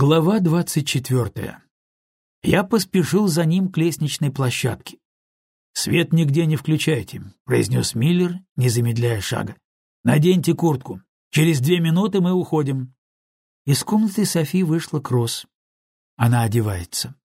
Глава двадцать четвертая. Я поспешил за ним к лестничной площадке. «Свет нигде не включайте», — произнес Миллер, не замедляя шага. «Наденьте куртку. Через две минуты мы уходим». Из комнаты Софи вышла Кросс. Она одевается.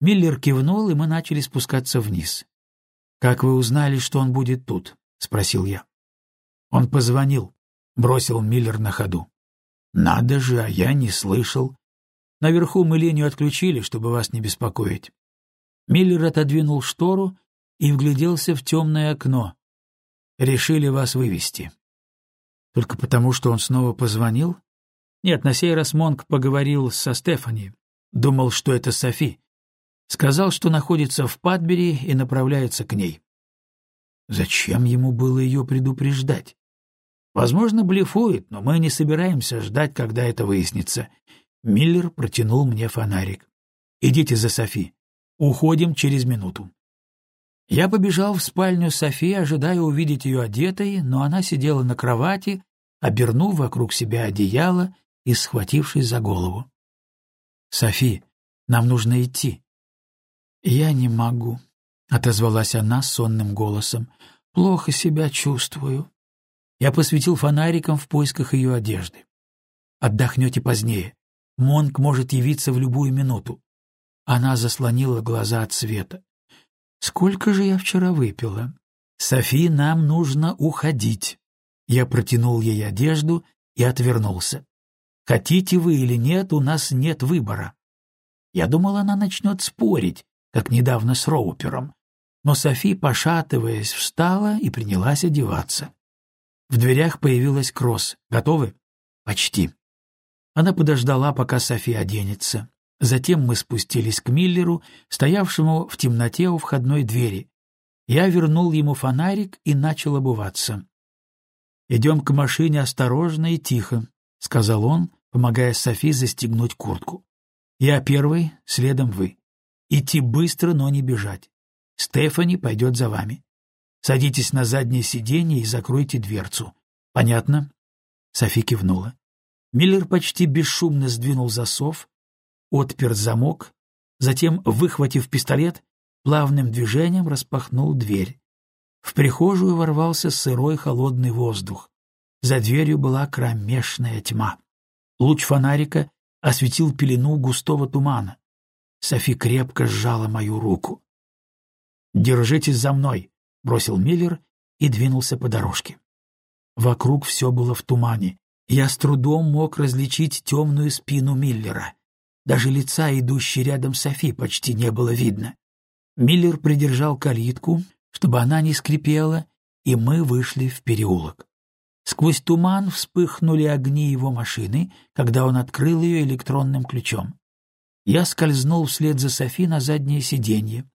Миллер кивнул, и мы начали спускаться вниз. «Как вы узнали, что он будет тут?» — спросил я. «Он позвонил», — бросил Миллер на ходу. «Надо же, а я не слышал», Наверху мы линию отключили, чтобы вас не беспокоить. Миллер отодвинул штору и вгляделся в темное окно. Решили вас вывести. Только потому, что он снова позвонил? Нет, на сей раз Монк поговорил со Стефани. Думал, что это Софи. Сказал, что находится в Падбери и направляется к ней. Зачем ему было ее предупреждать? Возможно, блефует, но мы не собираемся ждать, когда это выяснится. Миллер протянул мне фонарик. «Идите за Софи. Уходим через минуту». Я побежал в спальню Софи, ожидая увидеть ее одетой, но она сидела на кровати, обернув вокруг себя одеяло и схватившись за голову. «Софи, нам нужно идти». «Я не могу», — отозвалась она сонным голосом. «Плохо себя чувствую». Я посветил фонариком в поисках ее одежды. «Отдохнете позднее. Монк может явиться в любую минуту. Она заслонила глаза от света. «Сколько же я вчера выпила?» «Софи, нам нужно уходить». Я протянул ей одежду и отвернулся. «Хотите вы или нет, у нас нет выбора». Я думал, она начнет спорить, как недавно с Роупером. Но Софи, пошатываясь, встала и принялась одеваться. В дверях появилась Кросс. «Готовы?» «Почти». Она подождала, пока Софи оденется. Затем мы спустились к Миллеру, стоявшему в темноте у входной двери. Я вернул ему фонарик и начал обуваться. «Идем к машине осторожно и тихо», — сказал он, помогая Софи застегнуть куртку. «Я первый, следом вы. Идти быстро, но не бежать. Стефани пойдет за вами. Садитесь на заднее сиденье и закройте дверцу. Понятно?» Софи кивнула. Миллер почти бесшумно сдвинул засов, отпер замок, затем, выхватив пистолет, плавным движением распахнул дверь. В прихожую ворвался сырой холодный воздух. За дверью была кромешная тьма. Луч фонарика осветил пелену густого тумана. Софи крепко сжала мою руку. «Держитесь за мной», — бросил Миллер и двинулся по дорожке. Вокруг все было в тумане, я с трудом мог различить темную спину Миллера. Даже лица, идущей рядом Софи, почти не было видно. Миллер придержал калитку, чтобы она не скрипела, и мы вышли в переулок. Сквозь туман вспыхнули огни его машины, когда он открыл ее электронным ключом. Я скользнул вслед за Софи на заднее сиденье.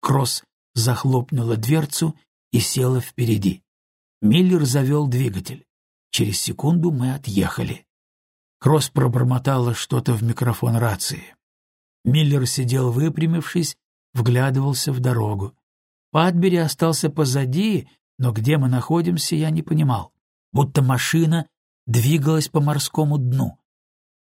Кросс захлопнула дверцу и села впереди. Миллер завел двигатель. Через секунду мы отъехали. Кросс пробормотала что-то в микрофон рации. Миллер сидел выпрямившись, вглядывался в дорогу. Падбери остался позади, но где мы находимся, я не понимал. Будто машина двигалась по морскому дну.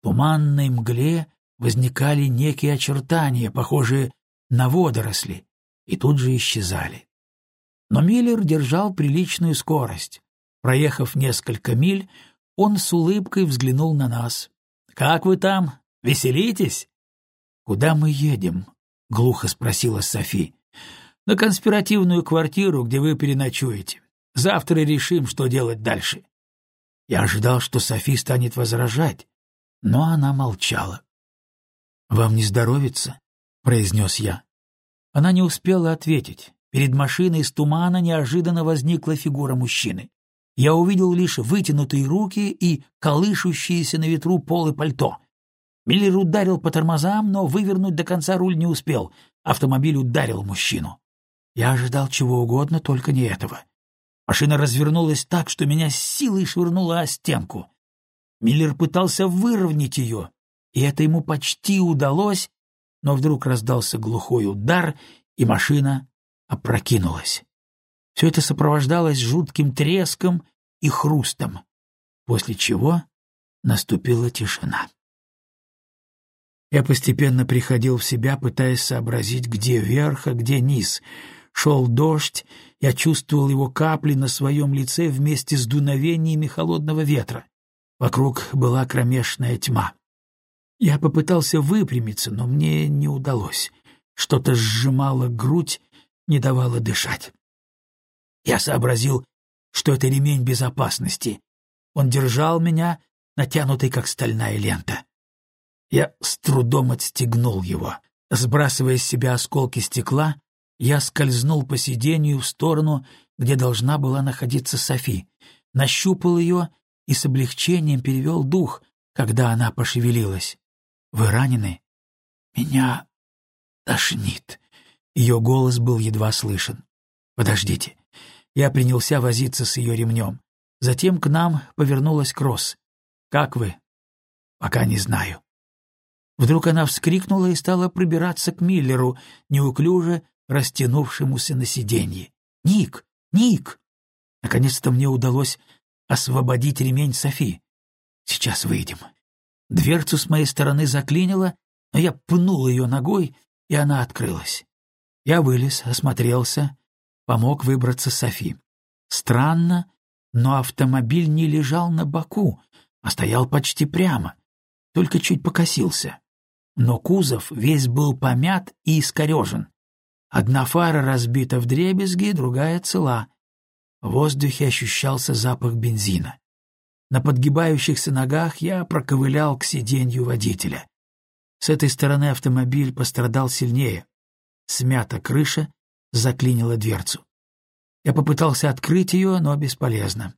В туманной мгле возникали некие очертания, похожие на водоросли, и тут же исчезали. Но Миллер держал приличную скорость. Проехав несколько миль, он с улыбкой взглянул на нас. «Как вы там? Веселитесь?» «Куда мы едем?» — глухо спросила Софи. «На конспиративную квартиру, где вы переночуете. Завтра решим, что делать дальше». Я ожидал, что Софи станет возражать, но она молчала. «Вам не здоровится?» — произнес я. Она не успела ответить. Перед машиной из тумана неожиданно возникла фигура мужчины я увидел лишь вытянутые руки и колышущиеся на ветру полы пальто. Миллер ударил по тормозам, но вывернуть до конца руль не успел. Автомобиль ударил мужчину. Я ожидал чего угодно, только не этого. Машина развернулась так, что меня с силой швырнула о стенку. Миллер пытался выровнять ее, и это ему почти удалось, но вдруг раздался глухой удар, и машина опрокинулась. Все это сопровождалось жутким треском и хрустом, после чего наступила тишина. Я постепенно приходил в себя, пытаясь сообразить, где верх, а где низ. Шел дождь, я чувствовал его капли на своем лице вместе с дуновениями холодного ветра. Вокруг была кромешная тьма. Я попытался выпрямиться, но мне не удалось. Что-то сжимало грудь, не давало дышать. Я сообразил, что это ремень безопасности. Он держал меня, натянутый как стальная лента. Я с трудом отстегнул его. Сбрасывая с себя осколки стекла, я скользнул по сиденью в сторону, где должна была находиться Софи, нащупал ее и с облегчением перевел дух, когда она пошевелилась. «Вы ранены?» «Меня тошнит». Ее голос был едва слышен. «Подождите». Я принялся возиться с ее ремнем. Затем к нам повернулась Кросс. «Как вы?» «Пока не знаю». Вдруг она вскрикнула и стала пробираться к Миллеру, неуклюже растянувшемуся на сиденье. «Ник! Ник!» Наконец-то мне удалось освободить ремень Софи. «Сейчас выйдем». Дверцу с моей стороны заклинило, но я пнул ее ногой, и она открылась. Я вылез, осмотрелся, помог выбраться Софи. Странно, но автомобиль не лежал на боку, а стоял почти прямо, только чуть покосился. Но кузов весь был помят и искорежен. Одна фара разбита в дребезги, другая цела. В воздухе ощущался запах бензина. На подгибающихся ногах я проковылял к сиденью водителя. С этой стороны автомобиль пострадал сильнее. Смята крыша, заклинила дверцу. Я попытался открыть ее, но бесполезно.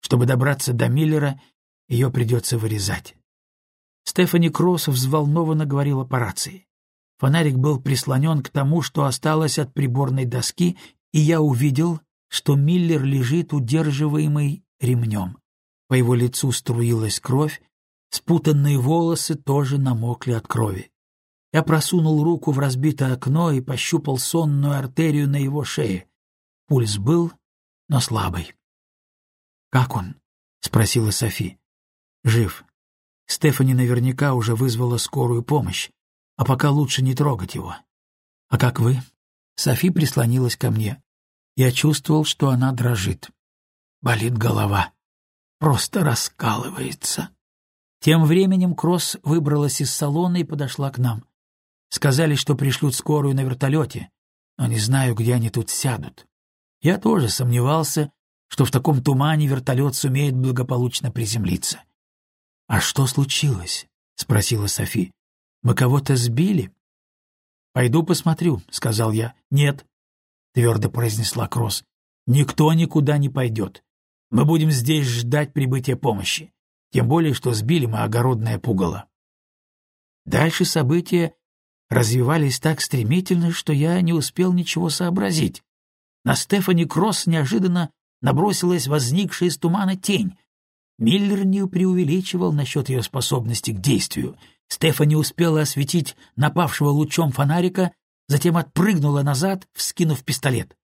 Чтобы добраться до Миллера, ее придется вырезать. Стефани Кросс взволнованно говорила по рации. Фонарик был прислонен к тому, что осталось от приборной доски, и я увидел, что Миллер лежит удерживаемый ремнем. По его лицу струилась кровь, спутанные волосы тоже намокли от крови. Я просунул руку в разбитое окно и пощупал сонную артерию на его шее. Пульс был, но слабый. «Как он?» — спросила Софи. «Жив. Стефани наверняка уже вызвала скорую помощь, а пока лучше не трогать его. А как вы?» Софи прислонилась ко мне. Я чувствовал, что она дрожит. Болит голова. Просто раскалывается. Тем временем Кросс выбралась из салона и подошла к нам. Сказали, что пришлют скорую на вертолете, но не знаю, где они тут сядут. Я тоже сомневался, что в таком тумане вертолет сумеет благополучно приземлиться. — А что случилось? — спросила Софи. — Мы кого-то сбили? — Пойду посмотрю, — сказал я. — Нет, — твердо произнесла Кросс. — Никто никуда не пойдет. Мы будем здесь ждать прибытия помощи. Тем более, что сбили мы огородное пугало. Дальше события развивались так стремительно, что я не успел ничего сообразить. На Стефани Кросс неожиданно набросилась возникшая из тумана тень. Миллер не преувеличивал насчет ее способности к действию. Стефани успела осветить напавшего лучом фонарика, затем отпрыгнула назад, вскинув пистолет.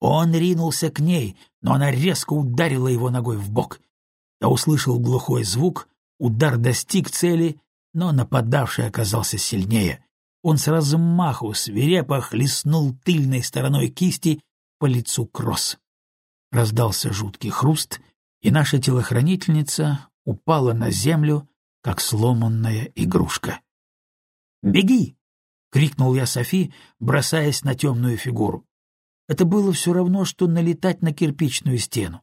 Он ринулся к ней, но она резко ударила его ногой в бок. Я услышал глухой звук, удар достиг цели, но нападавший оказался сильнее. Он с размаху свирепо хлестнул тыльной стороной кисти по лицу Кросс. Раздался жуткий хруст, и наша телохранительница упала на землю, как сломанная игрушка. «Беги!» — крикнул я Софи, бросаясь на темную фигуру. Это было все равно, что налетать на кирпичную стену.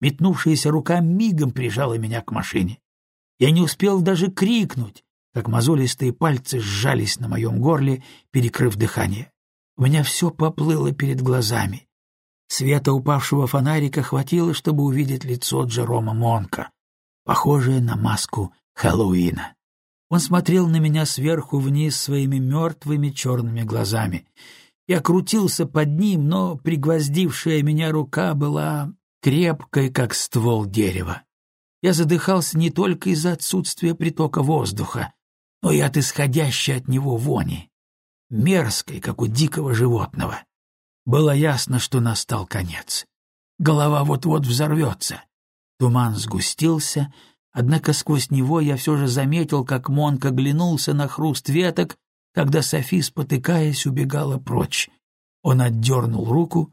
Метнувшаяся рука мигом прижала меня к машине. Я не успел даже крикнуть, как мозолистые пальцы сжались на моем горле, перекрыв дыхание. У меня все поплыло перед глазами. Света упавшего фонарика хватило, чтобы увидеть лицо Джерома Монка, похожее на маску Хэллоуина. Он смотрел на меня сверху вниз своими мертвыми черными глазами. Я крутился под ним, но пригвоздившая меня рука была крепкой, как ствол дерева. Я задыхался не только из-за отсутствия притока воздуха, но и от исходящей от него вони, мерзкой, как у дикого животного. Было ясно, что настал конец. Голова вот-вот взорвется. Туман сгустился, однако сквозь него я все же заметил, как Монк оглянулся на хруст веток, когда Софи, спотыкаясь, убегала прочь. Он отдернул руку,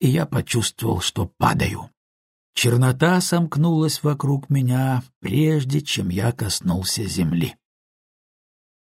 и я почувствовал, что падаю. Чернота сомкнулась вокруг меня, прежде чем я коснулся земли.